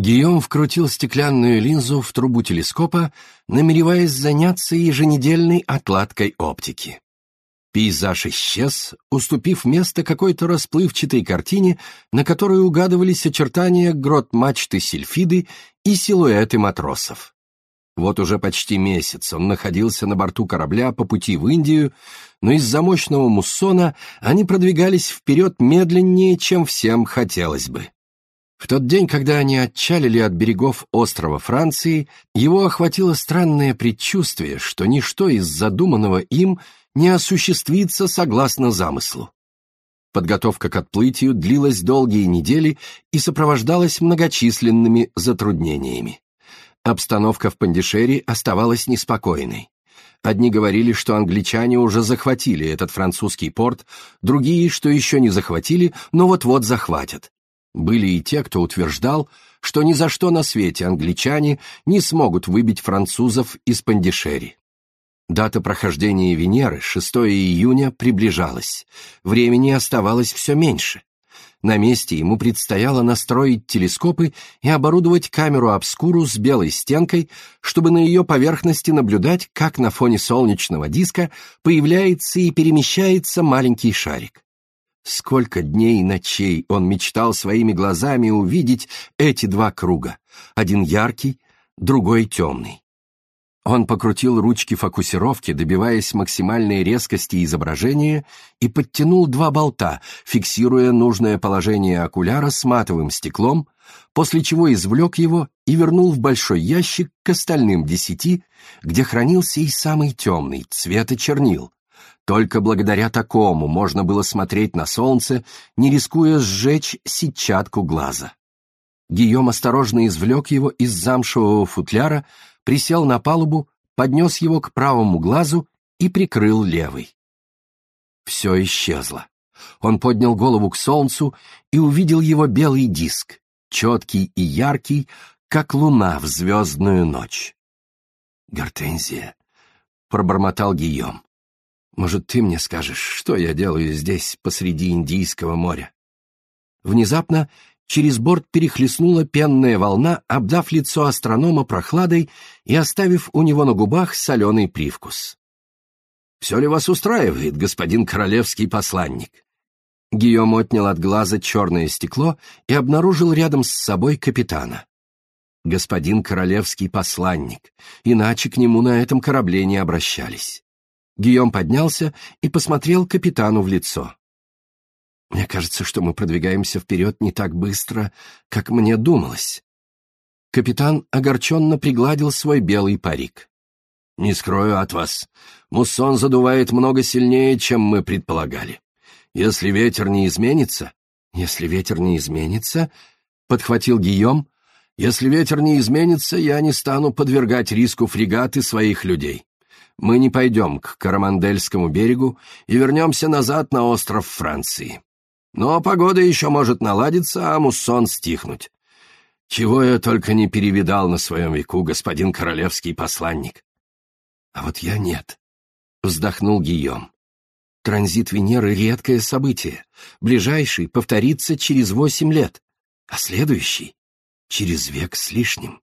Гийом вкрутил стеклянную линзу в трубу телескопа, намереваясь заняться еженедельной отладкой оптики. Пейзаж исчез, уступив место какой-то расплывчатой картине, на которой угадывались очертания грот мачты Сильфиды и силуэты матросов. Вот уже почти месяц он находился на борту корабля по пути в Индию, но из-за мощного муссона они продвигались вперед медленнее, чем всем хотелось бы. В тот день, когда они отчалили от берегов острова Франции, его охватило странное предчувствие, что ничто из задуманного им не осуществится согласно замыслу. Подготовка к отплытию длилась долгие недели и сопровождалась многочисленными затруднениями. Обстановка в Пандишере оставалась неспокойной. Одни говорили, что англичане уже захватили этот французский порт, другие, что еще не захватили, но вот-вот захватят. Были и те, кто утверждал, что ни за что на свете англичане не смогут выбить французов из Пандишери. Дата прохождения Венеры, 6 июня, приближалась. Времени оставалось все меньше. На месте ему предстояло настроить телескопы и оборудовать камеру обскуру с белой стенкой, чтобы на ее поверхности наблюдать, как на фоне солнечного диска появляется и перемещается маленький шарик. Сколько дней и ночей он мечтал своими глазами увидеть эти два круга, один яркий, другой темный. Он покрутил ручки фокусировки, добиваясь максимальной резкости изображения, и подтянул два болта, фиксируя нужное положение окуляра с матовым стеклом, после чего извлек его и вернул в большой ящик к остальным десяти, где хранился и самый темный, цвета чернил. Только благодаря такому можно было смотреть на солнце, не рискуя сжечь сетчатку глаза. Гийом осторожно извлек его из замшевого футляра, присел на палубу, поднес его к правому глазу и прикрыл левый. Все исчезло. Он поднял голову к солнцу и увидел его белый диск, четкий и яркий, как луна в звездную ночь. «Гортензия», — пробормотал Гийом, — «может, ты мне скажешь, что я делаю здесь, посреди Индийского моря?» Внезапно через борт перехлестнула пенная волна, обдав лицо астронома прохладой и оставив у него на губах соленый привкус. «Все ли вас устраивает, господин королевский посланник?» Гийом отнял от глаза черное стекло и обнаружил рядом с собой капитана. Господин королевский посланник, иначе к нему на этом корабле не обращались. Гийом поднялся и посмотрел капитану в лицо. Мне кажется, что мы продвигаемся вперед не так быстро, как мне думалось. Капитан огорченно пригладил свой белый парик. «Не скрою от вас, муссон задувает много сильнее, чем мы предполагали. Если ветер не изменится...» «Если ветер не изменится...» — подхватил Гийом. «Если ветер не изменится, я не стану подвергать риску фрегаты своих людей. Мы не пойдем к Карамандельскому берегу и вернемся назад на остров Франции. Но погода еще может наладиться, а муссон стихнуть. Чего я только не перевидал на своем веку, господин королевский посланник. А вот я нет, — вздохнул Гийом. Транзит Венеры — редкое событие. Ближайший повторится через восемь лет, а следующий — через век с лишним.